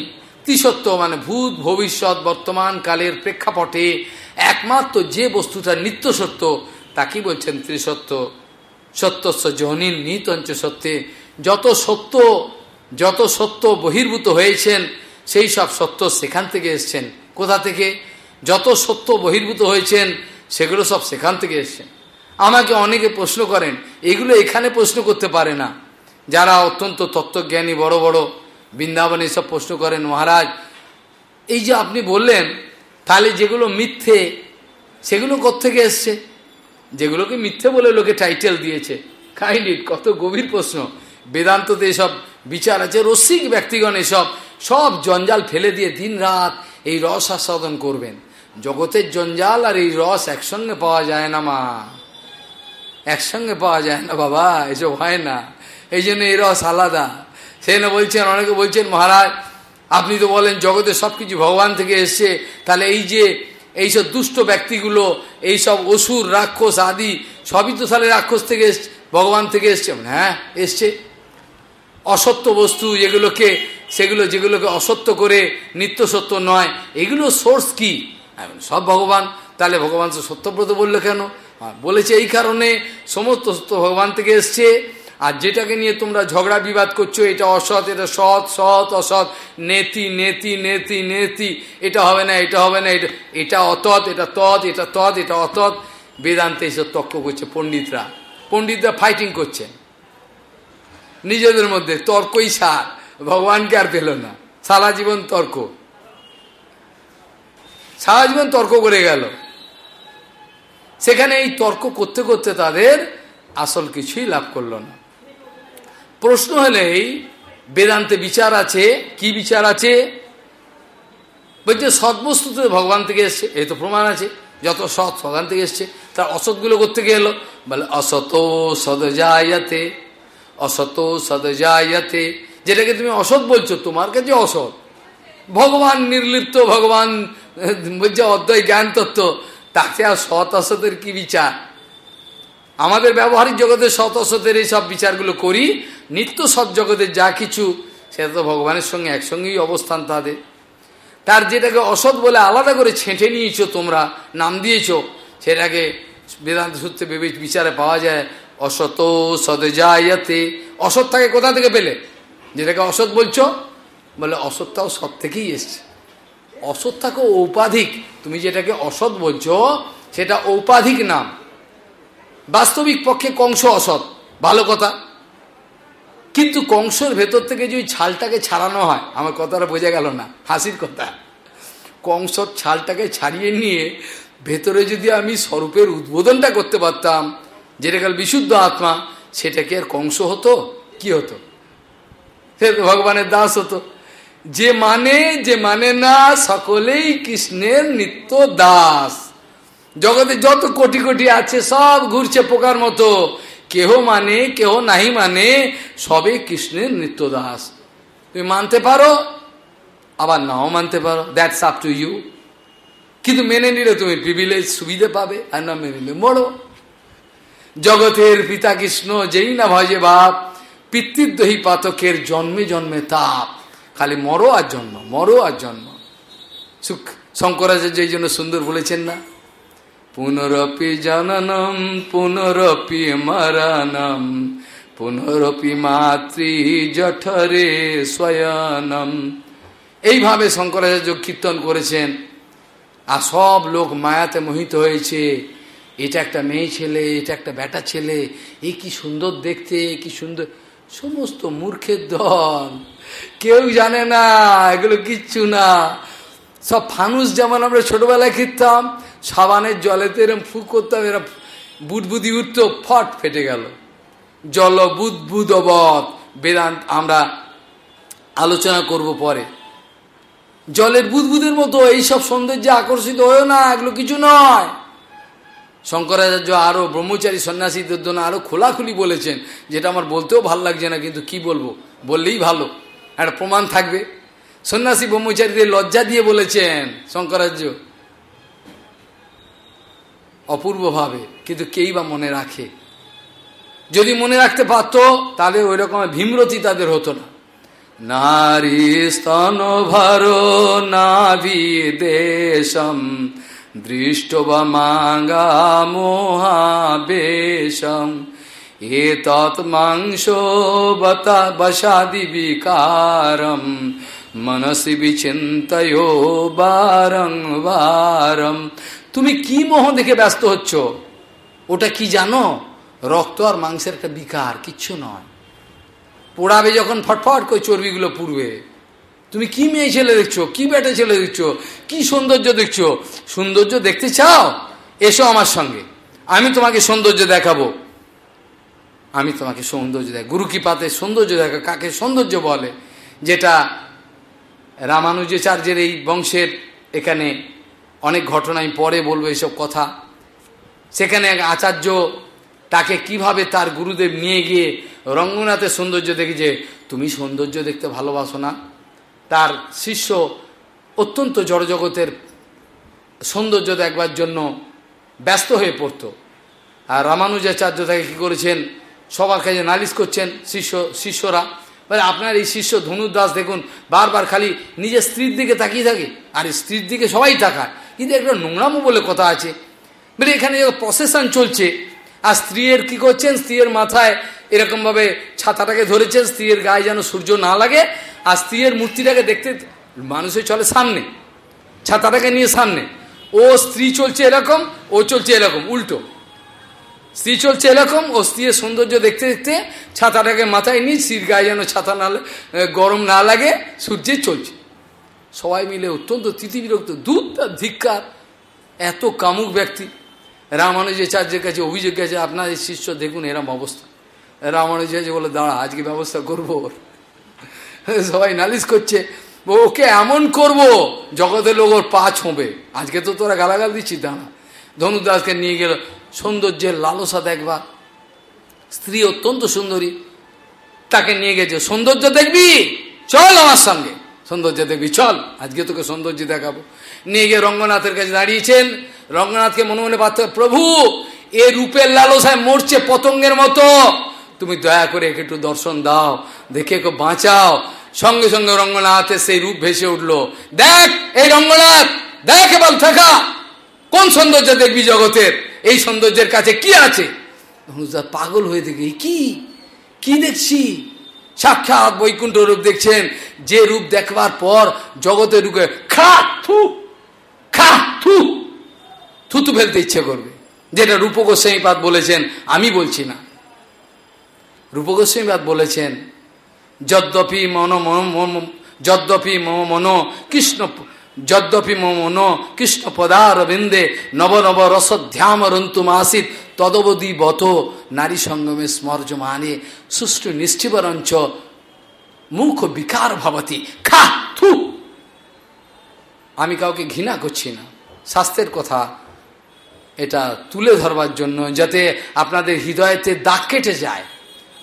ত্রিসত্য মানে ভূত, ভবিষ্যৎ, বর্তমান কালের প্রেক্ষাপটে একমাত্র যে বস্তুটা নিত্য সত্য, তাকেই বলছেন ত্রিসত্য সত্যস্য জহনীন, নিতঞ্চ সত্যে। যত সত্য যত সত্য বহির্ভূত হয়েছেন, সেই সব সত্য সেখান থেকে এসছেন। কোথা থেকে? যত সত্য বহির্ভূত হয়েছেন, সেগুলো সব সেখান থেকে এসছেন। আমাকে অনেকে প্রশ্ন করেন, এগুলো এখানে প্রশ্ন করতে পারে না? যারা অত্যন্ত তত্ত্বজ্ঞানী, বড় বড় বৃন্দাবনে সব প্রশ্ন করেন, মহারাজ, এই যে আপনি বললেন, তাহলে যেগুলো মিথ্যে, সেগুলো কোথেকে এসছে? যেগুলোকে মিথ্যে বলে লোকে টাইটেল দিয়েছে। কাইন্ড কত গভীর প্রশ্ন। বেদান্ততে এসব বিচার আছে, রসিক ব্যক্তিগণ এসব, সব জঞ্জাল ফেলে দিয়ে দিন রাত এই রস আস্বাদন করবেন। জগতের জঞ্জাল আর এই রস একসঙ্গে পাওয়া যায় না, মা। একসঙ্গে পাওয়া যায় না, বাবা, এসব হয় না। এই জন্য এই রস আলাদা। সেই না বলছেন, অনেকে বলছেন, মহারাজ, আপনি তো বলেন জগতে সব কিছু ভগবান থেকে এসছে, তাহলে এই যে এইসব দুষ্ট ব্যক্তিগুলো, এইসব অসুর, রাক্ষস আদি, সবই তো তাহলে রাক্ষস থেকে এসছে ভগবান থেকে এসছে। হ্যাঁ এসছে। অসত্য বস্তু যেগুলোকে, সেগুলো, যেগুলোকে অসত্য করে নিত্য সত্য নয়, এগুলো সোর্স কি? সব ভগবান। তাহলে ভগবান তো সত্যব্রত বলল কেন? বলেছে এই কারণে সমস্ত সত্য ভগবান থেকে এসছে। আর যেটাকে নিয়ে তোমরা ঝগড়া বিবাদ করছ, এটা অসৎ, এটা সৎ সৎ, অসৎ, নেতি নেতি নেতি নেতি, এটা হবে না, এটা হবে না, এটা এটা অতৎ, এটা তৎ এটা তৎ, এটা অতৎ। বেদান্তে এসব তক্ক করছে পণ্ডিতরা। পণ্ডিতরা ফাইটিং করছে। নিজেদের মধ্যে তর্কই সার। ভগবানকে আর পেল না? সারা জীবন তর্ক। সারা জীবন তর্ক করে গেল। সেখানে এই তর্ক করতে করতে তাদের আসল কিছুই লাভ করল না। প্রশ্ন হলেই বেদান্তে বিচার আছে, কি বিচার আছে? বলছে সৎবস্তুতে ভগবান থেকে এসছে, এ তো প্রমাণ আছে, যত সৎ ভগবান থেকে এসছে, তার অসৎগুলো করতে গেল। বলে অসত সদজায়াতে। অসত সদজায়াতে যেটাকে তুমি অসৎ বলছো, তোমার কাছে অসৎ। ভগবান নির্লিপ্ত, ভগবান বলছে অদ্বয় জ্ঞান তত্ত্ব তাকে আর সৎ অসতের কি বিচার? আমাদের ব্যবহারিক জগতে সৎ অসতের এই সব বিচারগুলো করি, নিত্য সৎ জগতের যা কিছু, সেটা তো ভগবানের সঙ্গে একসঙ্গেই অবস্থান তাদের। তার যেটাকে অসৎ বলে আলাদা করে ছেঁটে নিয়েছো তোমরা, নাম দিয়েছ, সেটাকে বেদান্ত সূত্রে বিচারে পাওয়া যায় অসত সদজায়াতে অসৎ থাকে কোথা থেকে পেলে? যেটাকে অসৎ বলছো, বলে অসৎটাও সৎ থেকেই এসছে। অসৎ থাকে ঔপাধিক। তুমি যেটাকে অসৎ বলছো, সেটা ঔপাধিক নাম। বাস্তবিক পক্ষে কংস অসৎ। ভালো কথা। কিন্তু কংসর ভেতর থেকে যদি ছালটাকে ছাড়ানো হয়, আমার কথাটা বোঝা গেল না, হাসির কথা। কংসর ছালটাকে ছাড়িয়ে নিয়ে ভেতরে যদি আমি স্বরূপের উদ্বোধনটা করতে পারতাম যেটা কাল বিশুদ্ধ আত্মা সেটা কি আর কংস হতো? কি হতো? সে ভগবানের দাস হতো। যে মানে যে মানে না, সকলেই কৃষ্ণের নিত্য দাস। জগতে যত কোটি কোটি আছে, সব ঘুরছে পোকার মতো। কেহ মানে কেহ নাহি মানে সবে কৃষ্ণের নিত্য দাস। তুমি মানতে পারো, আবার নাও মানতে পারো। দ্যাটস আপ টু ইউ কিন্তু মেনে নিলে তুমি প্রিভিলেজ সুবিধে পাবে, আর না মেনে নিলে মরো। জগতের পিতা কৃষ্ণ, যেই না ভজে বাপ, পিতৃদ্বহী পাতকের জন্মে জন্মে তাপ। খালি মরো আর জন্ম, মরো আর জন্ম। সুখ, শঙ্করাচার্য এই জন্য সুন্দর বলেছেন না? পুনরপি জননম, পুনরপি মরণম, পুনরপি মাতৃ জঠরে স্বয়নম এইভাবে শঙ্করাচার্য কীর্তন করেছেন। আর সব লোক মায়াতে মোহিত হয়েছে। এটা একটা মেয়ে ছেলে, এটা একটা বেটা ছেলে, এ কি সুন্দর দেখতে কি সুন্দর। সমস্ত মূর্খের দল। কেউ জানে না, এগুলো কিচ্ছু না। সব ফানুস যেমন আমরা ছোটবেলায় খেতাম, সাবানের জলেতে এরম ফুক করতাম এরম বুদবুদি উঠত, ফট ফেটে গেল। জল বুদবুদবৎ বেদান্ত আমরা আলোচনা করব পরে। জলের বুদবুদের মতো, এইসব সৌন্দর্যে আকর্ষিত হয়েও না, এগুলো কিছু নয়। শঙ্করাচার্য আরও ব্রহ্মচারী সন্ন্যাসীদের জন্য আরও খোলাখুলি বলেছেন, যেটা আমার বলতেও ভালো লাগছে না, কিন্তু কি বলব? বললেই ভালো। একটা প্রমাণ থাকবে। সন্ন্যাসী ব্রহ্মচারীদের লজ্জা দিয়ে বলেছেন শঙ্করাচার্য, অপূর্বভাবে, কিন্তু কেই বা মনে রাখে? যদি মনে রাখতে পারতো, তাহলে ওই রকম ভীমরতি তাদের হতো না। নারী স্তন ভর নাভি দেশম দৃষ্টবমাঙ্গা মোহাবেশম এ তৎমাংস বতা বসাদি বিকারম। মনসি বিচিন্তয় বারং বারম। তুমি কি মোহ দেখে ব্যস্ত হচ্ছ? ওটা কি জানো? রক্ত আর মাংসের একটা বিকার, কিচ্ছু নয়। পোড়াবে যখন ফটফট করে চর্বিগুলো পুড়বে। তুমি কি মেয়ে ছেলে দেখছ? কি বেটে ছেলে দেখছ? কি সৌন্দর্য দেখছ? সৌন্দর্য দেখতে চাও? এসো আমার সঙ্গে। আমি তোমাকে সৌন্দর্য দেখাবো। আমি তোমাকে সৌন্দর্য দেখ গুরু কি পাতে সৌন্দর্য দেখা কাকে সৌন্দর্য বলে? যেটা রামানুজাচার্যের এই বংশের এখানে অনেক ঘটনায় পরে বলব এইসব কথা। সেখানে এক আচার্য তাকে কীভাবে তার গুরুদেব নিয়ে গিয়ে রঙ্গনাথের সৌন্দর্য দেখে যে, তুমি সৌন্দর্য দেখতে ভালোবাসো না? তার শিষ্য অত্যন্ত জড়জগতের সৌন্দর্য দেখবার জন্য ব্যস্ত হয়ে পড়ত। আর রামানুজাচার্য তাকে কী করেছেন? সবার কাছে নালিশ করছেন শিষ্য, শিষ্যরা। মানে আপনার এই শিষ্য ধনুদাস দেখুন, বারবার খালি নিজের স্ত্রীর দিকে তাকিয়ে থাকে। আর স্ত্রীর দিকে সবাই তাকায়। কিন্তু একটা নোংরামো বলে কথা আছে। বলে, এখানে প্রসেশন চলছে, আর স্ত্রীর কি করছেন? স্ত্রীর মাথায় এরকমভাবে ছাতাটাকে ধরেছেন। স্ত্রীর গায়ে যেন সূর্য না লাগে। আর স্ত্রীর মূর্তিটাকে দেখতে মানুষের চলে সামনে, ছাতাটাকে নিয়ে সামনে। ও স্ত্রী চলছে এরকম, ও চলছে এরকম, উল্টো। স্ত্রী চলছে এরকম, ও স্ত্রীর সৌন্দর্য দেখতে দেখতে ছাতাটাকে মাথায় নিয়ে স্ত্রীর গায়ে যেন ছাতা না গরম না লাগে, সূর্যের চলছে। সবাই মিলে অত্যন্ত তিতিবিরক্ত দুধ তার ধিক্কার। এত কামুক ব্যক্তি। রামানুজাচার্যের কাছে অভিযোগ গেছে আপনার শিষ্য দেখুন এরম অবস্থা। রামানুজাচার্য বলে, দাঁড়া, আজকে ব্যবস্থা করব সবাই নালিশ করছে, ওকে এমন করব জগতের লোক ওর পা ছোঁবে। আজকে তো তোরা গালাগাল দিচ্ছি দাঁড়া। ধনুদাসকে নিয়ে গেল সৌন্দর্যের লালসা দেখবা স্ত্রী অত্যন্ত সুন্দরী, তাকে নিয়ে গেছে, সৌন্দর্য দেখবি? চল আমার সঙ্গে। সৌন্দর্য দেখবি? চল, আজকে তোকে সৌন্দর্য দেখাবো। নিয়ে গিয়ে রঙ্গনাথের কাছে দাঁড়িয়েছেন। রঙ্গনাথকে মনে মনে পারতে প্রভু, এ রূপের লালসায় মরছে পতঙ্গের মতো। তুমি দয়া করে একে একটু দর্শন দাও, দেখে একে বাঁচাও। সঙ্গে সঙ্গে রঙ্গনাথের সেই রূপ ভেসে উঠল। দেখ, এই রঙ্গনাথ, দেখ এবার থাকা। কোন সৌন্দর্য দেখবি জগতের? এই সৌন্দর্যের কাছে কি আছে? পাগল হয়ে দেখি কি? কি দেখছি? সাক্ষাৎ বৈকুণ্ঠ রূপ দেখছেন। যে রূপ দেখবার পর জগতে ঢুকে খা, থু খা, থু, থুতু ফেলতে ইচ্ছে করবে। যেটা রূপ গোস্বামীপাদ বলেছেন, আমি বলছি না। রূপ গোস্বামীপাদ বলেছেন, যদ্যপি মন যদ্যপি মম মন কৃষ্ণ যদ্যপি মম মন কৃষ্ণ পদার বিন্দে নব নব রসধ্যাম রন্তুমাসিত তদবধি বত নারী সঙ্গমে স্মর্য মানে সুষ্ঠু নিশ্চিবরঞ্চ মুখ বিকার ভাবতি, খা, থু। আমি কাউকে ঘৃণা করছি না। স্বাস্থ্যের কথা এটা তুলে ধরবার জন্য যাতে আপনাদের হৃদয়তে দাগ কেটে যায়।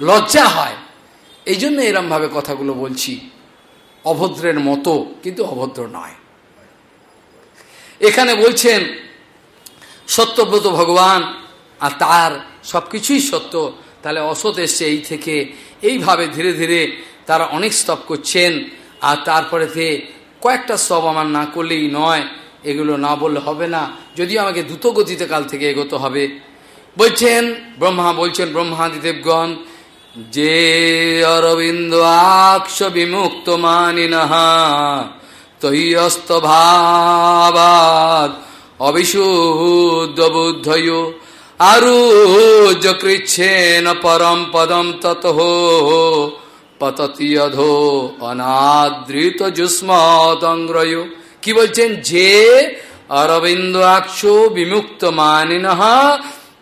লজ্জা হয়। এই জন্য এরমভাবে কথাগুলো বলছি। অভদ্রের মতো, কিন্তু অভদ্র নয়। এখানে বলছেন, সত্যব্রত ভগবান আর তার সব কিছুই সত্য। তাহলে অসৎ এসছে এই থেকে। এইভাবে ধীরে ধীরে তারা অনেক স্তব করছেন। আর তারপরেতে কয়েকটা স্তব আমার না করলেই নয়, এগুলো না বললে হবে না। যদিও আমাকে দ্রুত গতিতে কাল থেকে এগোতে হবে। বলছেন, ব্রহ্মা বলছেন, ব্রহ্মাদিদেবগণ যে অরবিন্দ আকশ বিমুক্ত মানিনহা তৈয়স্ত ভাবাদ অবিশুদ্ধ বুদ্ধয়, আরুজ কৃচ্ছেন পরম পদম তত পততি অধো অনাদৃত যুষ্মতঙ্গ্রয় কি বলছেন? যে অরবিন্দ আকশ বিমুক্ত মানিনহা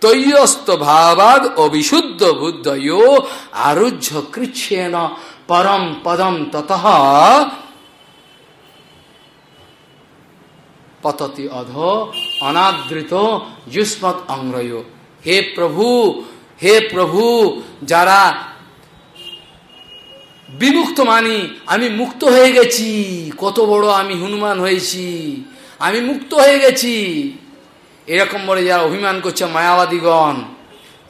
তৈয়স্ত ভাবাদ অবিশুদ্ধ বুদ্ধয় আরুহ্য কৃচ্ছেন পরম পদম তত পততি অধ অনাদৃত যুষ্মত অঙ্গ্রয় হে প্রভু হে প্রভু, যারা বিমুক্ত মানি আমি মুক্ত হয়ে গেছি। কত বড় আমি হনুমান হয়েছি। আমি মুক্ত হয়ে গেছি। এরকম বলে যারা অভিমান করছে মায়াবাদীগণ,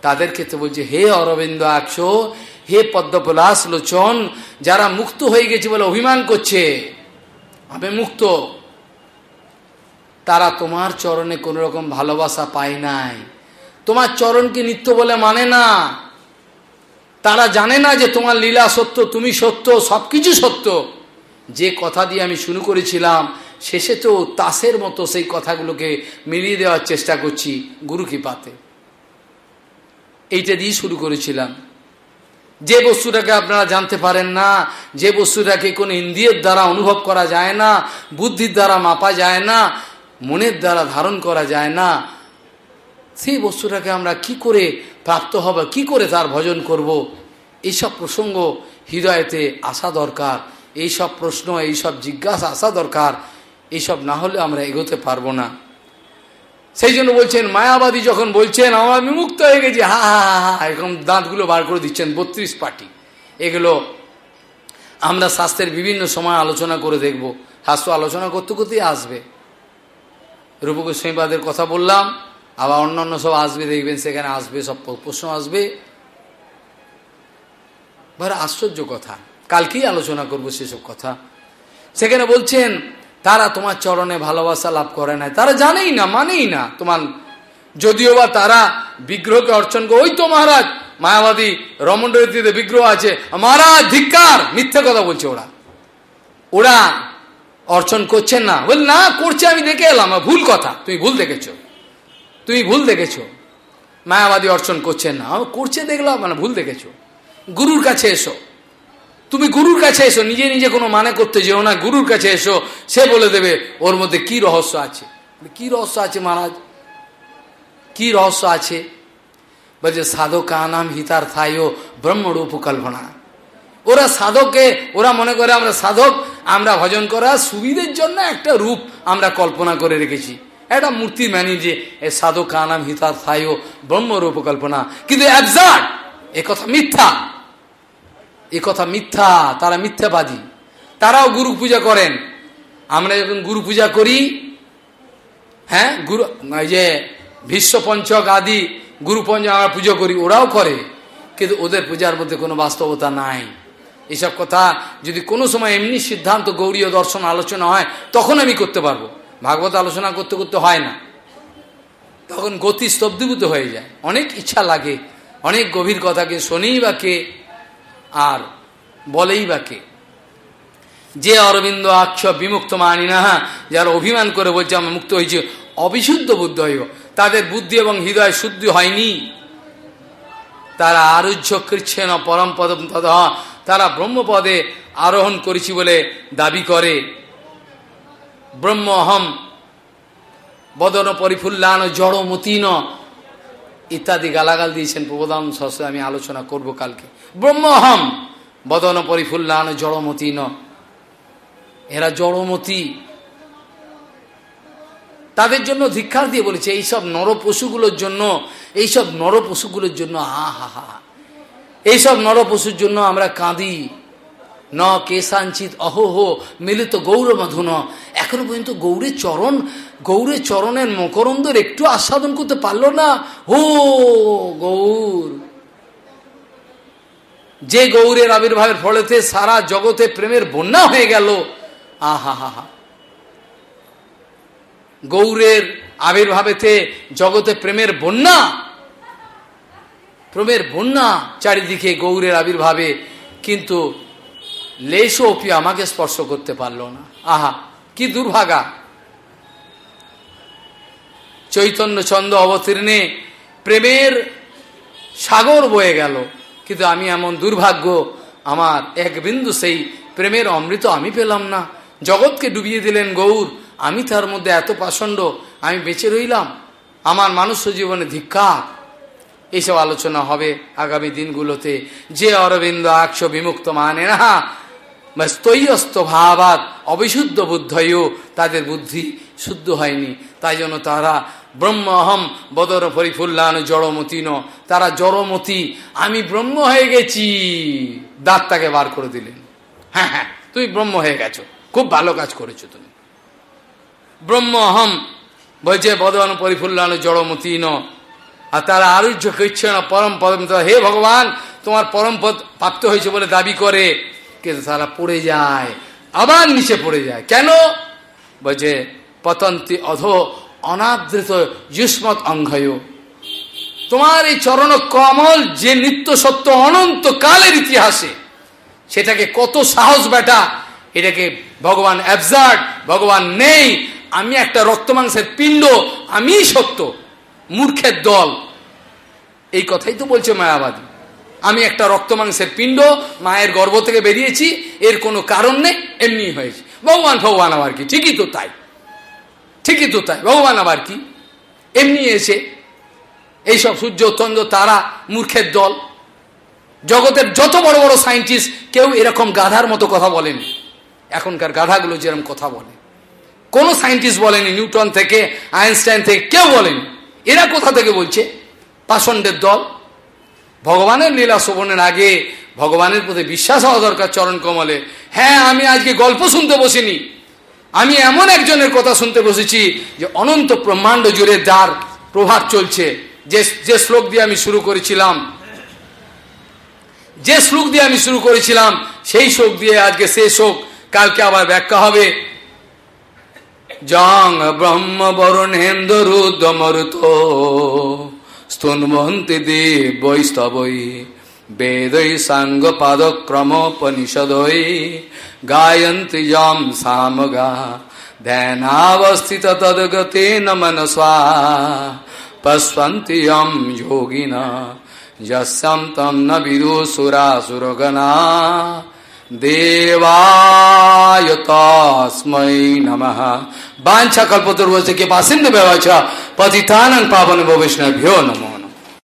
তাদের ক্ষেত্রে বলছে, হে অরবিন্দ একশো হে পদ্মপলাশ লোচন, যারা মুক্ত হয়ে গেছে বলে অভিমান করছে, আমি মুক্ত। তারা তোমার চরণে কোন রকম ভালোবাসা পায় নাই। তোমার চরণকে নিত্য বলে মানে না। তারা জানে না যে তোমার লীলা সত্য, তুমি সত্য সব কিছু সত্য। যে কথা দিয়ে আমি শুরু করেছিলাম শেষে তো তাসের মতো সেই কথাগুলোকে মিলিয়ে দেওয়ার চেষ্টা করছি গুরু কৃপাতে এইটা দিয়ে শুরু করেছিলাম যে বস্তুটাকে আপনারা জানতে পারেন না, যে বস্তুটাকে কোনো ইন্দ্রিয়ের দ্বারা অনুভব করা যায় না, বুদ্ধির দ্বারা মাপা যায় না, মনের দ্বারা ধারণ করা যায় না, সেই বস্তুটাকে আমরা কি করে প্রাপ্ত হবে, কি করে তার ভজন করব। এইসব প্রসঙ্গ হৃদয়েতে আসা দরকার, এইসব প্রশ্ন, এইসব জিজ্ঞাসা আসা দরকার এইসব না হলে আমরা এগোতে পারব না। সেই জন্য বলছেন, মায়াবাদী যখন বলছেন, আমার বিমুক্ত হয়ে গেছি। হা হা হা হা, এরকম দাঁতগুলো বার করে দিচ্ছেন, বত্রিশ পার্টি এগুলো আমরা স্বাস্থ্যের বিভিন্ন সময় আলোচনা করে দেখব। শাস্ত্র আলোচনা করতে করতেই আসবে। রূপগোস্বামীবাদের কথা বললাম, আবার অন্যান্য সব আসবে, দেখবেন সেখানে আসবে, সব প্রশ্ন আসবে। বড় আশ্চর্য কথা। কালকেই আলোচনা করব সেসব কথা। সেখানে বলছেন তারা তোমার চরণে ভালোবাসা লাভ করে নাই। তারা জানেই না, মানেই না। তোমার, যদিও বা তারা বিগ্রহকে অর্চন করে, ওই তো মহারাজ, মায়াবাদী রমণ্ডীতে বিগ্রহ আছে। মহারাজ ধিক্কার, মিথ্যে কথা বলছে ওরা। ওরা অর্চন করছেন না। বল, না, করছে, আমি দেখে এলাম, ভুল কথা, তুমি ভুল দেখেছ। তুমি ভুল দেখেছ। মায়াবাদী অর্চন করছেন না। করছে, দেখলাম মানে ভুল দেখেছ। গুরুর কাছে এসো। তুমি গুরুর কাছে এসো, নিজে নিজে কোনো মানে করতে যেও না, গুরুর কাছে এসো, সে বলে দেবে, ওর মধ্যে কি রহস্য আছে? কি রহস্য আছে মহারাজ? কি রহস্য আছে? বলছে সাধক আনাম হিতার থাইও ব্রহ্মরূপ কল্পনা। ওরা সাধকে ওরা মনে করে আমরা সাধক, আমরা ভজন করা সুবিধের জন্য একটা রূপ আমরা কল্পনা করে রেখেছি। একটা মূর্তি মানি যে, এ সাধক আনাম হিতার থাইও ব্রহ্মরূপ কল্পনা। কিন্তু অ্যাবজার্ড এ কথা মিথ্যা। এ কথা মিথ্যা, তারা মিথ্যাবাদী। তারাও গুরু পূজা করেন। আমরা যখন গুরু পূজা করি হ্যাঁ গুরু, এই যে ভীষ্ম পঞ্চক আদি গুরু পঞ্চক আমরা পুজো করি, ওরাও করে। কিন্তু ওদের পূজার মধ্যে কোনো বাস্তবতা নাই। এসব কথা যদি কোনো সময় এমনি সিদ্ধান্ত গৌরীয় দর্শন আলোচনা হয়, তখন আমি করতে পারব। ভাগবত আলোচনা করতে করতে হয় না। তখন গতি স্তব্ধীভূত হয়ে যায়। অনেক ইচ্ছা লাগে, অনেক গভীর কথাকে শোনেই বা কে আর বলেই বাকে যে অরবিন্দ আক্ষ বিমুক্ত মানি না যারা অভিমান করে বলছে আমি মুক্ত হয়েছে, অবিশুদ্ধ বুদ্ধ হইব। তাদের বুদ্ধি এবং হৃদয় শুদ্ধি হয়নি। তারা আরুহ্য কৃচ্ছেন পরম পদ তারা ব্রহ্মপদে আরোহণ করেছি বলে দাবি করে। ব্রহ্ম অহম বদন পরিফুল্লান জড়মতীন ইত্যাদি গালাগাল দিয়েছেন প্রবোধান সসে আমি আলোচনা করব কালকে। ব্রহ্ম অহম বদন পরিফুল্লান জড়মতি ন এরা জড়মতি। তাদের জন্য ধিক্ষার দিয়ে বলেছে, এইসব নর পশুগুলোর জন্য, এইসব নর পশুগুলোর জন্য হা হা হা। এইসব নর পশুর জন্য আমরা কাঁদি। ন কেশাঞ্চিত অহোহ মিলিত গৌর মধুন এখনও পর্যন্ত গৌরের চরণ, গৌরের চরণের মকরন্দর একটু আস্বাদন করতে পারল না। হো গৌর! যে গৌরের আবির্ভাবের ফলেতে সারা জগতে প্রেমের বন্যা হয়ে গেল। আহা, হা হা। গৌরের আবির্ভাবেতে জগতে প্রেমের বন্যা প্রেমের বন্যা চারিদিকে গৌরের আবির্ভাবে। কিন্তু লেশও অপি আমাকে স্পর্শ করতে পারল না। আহা, কি দুর্ভাগা। চৈতন্য চন্দ্র অবতীর্ণে প্রেমের সাগর বয়ে গেল। কিন্তু আমি এমন দুর্ভাগ্য, আমার এক বিন্দু সেই প্রেমের অমৃত আমি পেলাম না। জগৎকে ডুবিয়ে দিলেন গৌর, আমি তার মধ্যে এত পাষণ্ড, আমি বেঁচে রইলাম। আমার মানুষ জীবনে ধিক্কার এইসব আলোচনা হবে আগামী দিনগুলোতে। যে অরবিন্দ আকশ বিমুক্ত মানে না স্তৈয়স্ত ভাবাত অবিশুদ্ধ বুদ্ধয়ও তাদের বুদ্ধি শুদ্ধ হয়নি। তাই জন্য তারা ব্রহ্ম অহম বদর পরিফুল্লান জড়মতি ন তারা জড়মতি, আমি ব্রহ্ম হয়ে গেছি। দাঁত তাকে বার করে দিলেন। হ্যাঁ হ্যাঁ তুমি ব্রহ্ম হয়ে গেছো। খুব ভালো কাজ করেছ তুমি। ব্রহ্ম অহম বলছে, বদন পরিফুল্লান জড়মতি ন আর তারা আরুহ্য কৃচ্ছ না পরম পদম, হে ভগবান, তোমার পরম পদ প্রাপ্ত হয়েছে বলে দাবি করে। কিন্তু তারা পড়ে যায়, আবার নিচে পড়ে যায়। কেন? বলছে, পতন্তি অধ অনাদৃত যুষ্মত অঙ্ঘয়। তোমার এই চরণ কমল যে নিত্য সত্য অনন্ত কালের ইতিহাসে, সেটাকে কত সাহস বেটা এটাকে ভগবান অ্যাবজার্ড ভগবান নেই, আমি একটা রক্ত মাংসের পিণ্ড আমি সত্য, মূর্খের দল। এই কথাই তো বলছে মায়াবাদী। আমি একটা রক্ত মাংসের পিণ্ড মায়ের গর্ভ থেকে বেরিয়েছি, এর কোনো কারণ নেই এমনি হয়েছে। ভগবান ভগবান আবার কি? ঠিকই তো তাই। ঠিকই তো তাই। ভগবান আবার কি? এমনি এসে এইসব সূর্য, চন্দ্র, তারা, মূর্খের দল, জগতের যত বড় বড় সায়েন্টিস্ট কেউ এরকম গাধার মতো কথা বলেনি। এখনকার গাধাগুলো যেরকম কথা বলে। কোনো সায়েন্টিস্ট বলেনি, নিউটন থেকে, আইনস্টাইন থেকে, কেউ বলেনি। এরা কোথা থেকে বলছে? পাষণ্ডের দল ভগবানের লীলা শোভনের আগে ভগবানের প্রতি বিশ্বাস হওয়া দরকার চরণ কমলে। হ্যাঁ আমি আজকে গল্প শুনতে বসিনি। আমি এমন একজনের কথা শুনতে বসেছি যে অনন্ত ব্রহ্মাণ্ড জুড়ে যার প্রভাব চলছে। যে যে শ্লোক দিয়ে আমি শুরু করেছিলাম, যে শ্লোক দিয়ে আমি শুরু করেছিলাম, সেই শোক দিয়ে আজকে সেই শোক কালকে আবার ব্যাখ্যা হবে। জং ব্রহ্ম বরণেন্দ্র রুদ্রমরুত। স্তন্বন্তি দেবৈস্তবৈ বেদৈ সাঙ্গ পাদক্রমোপনিষদৈ, গায়ন্তি যম সামগা, ধ্যানাবস্থিত তদ্গতেন মনস্বা পশ্যন্তি যম যোগিনা যস্যম তম ন বিদুসুরাসুরগণা দেবায় তস্मै নমঃ। বাঞ্ছা কল্পতরুবস্য কে পাসিন্দ ব্যবচ পতিতানং পাবন বৈষ্ণভ্যো নমঃ।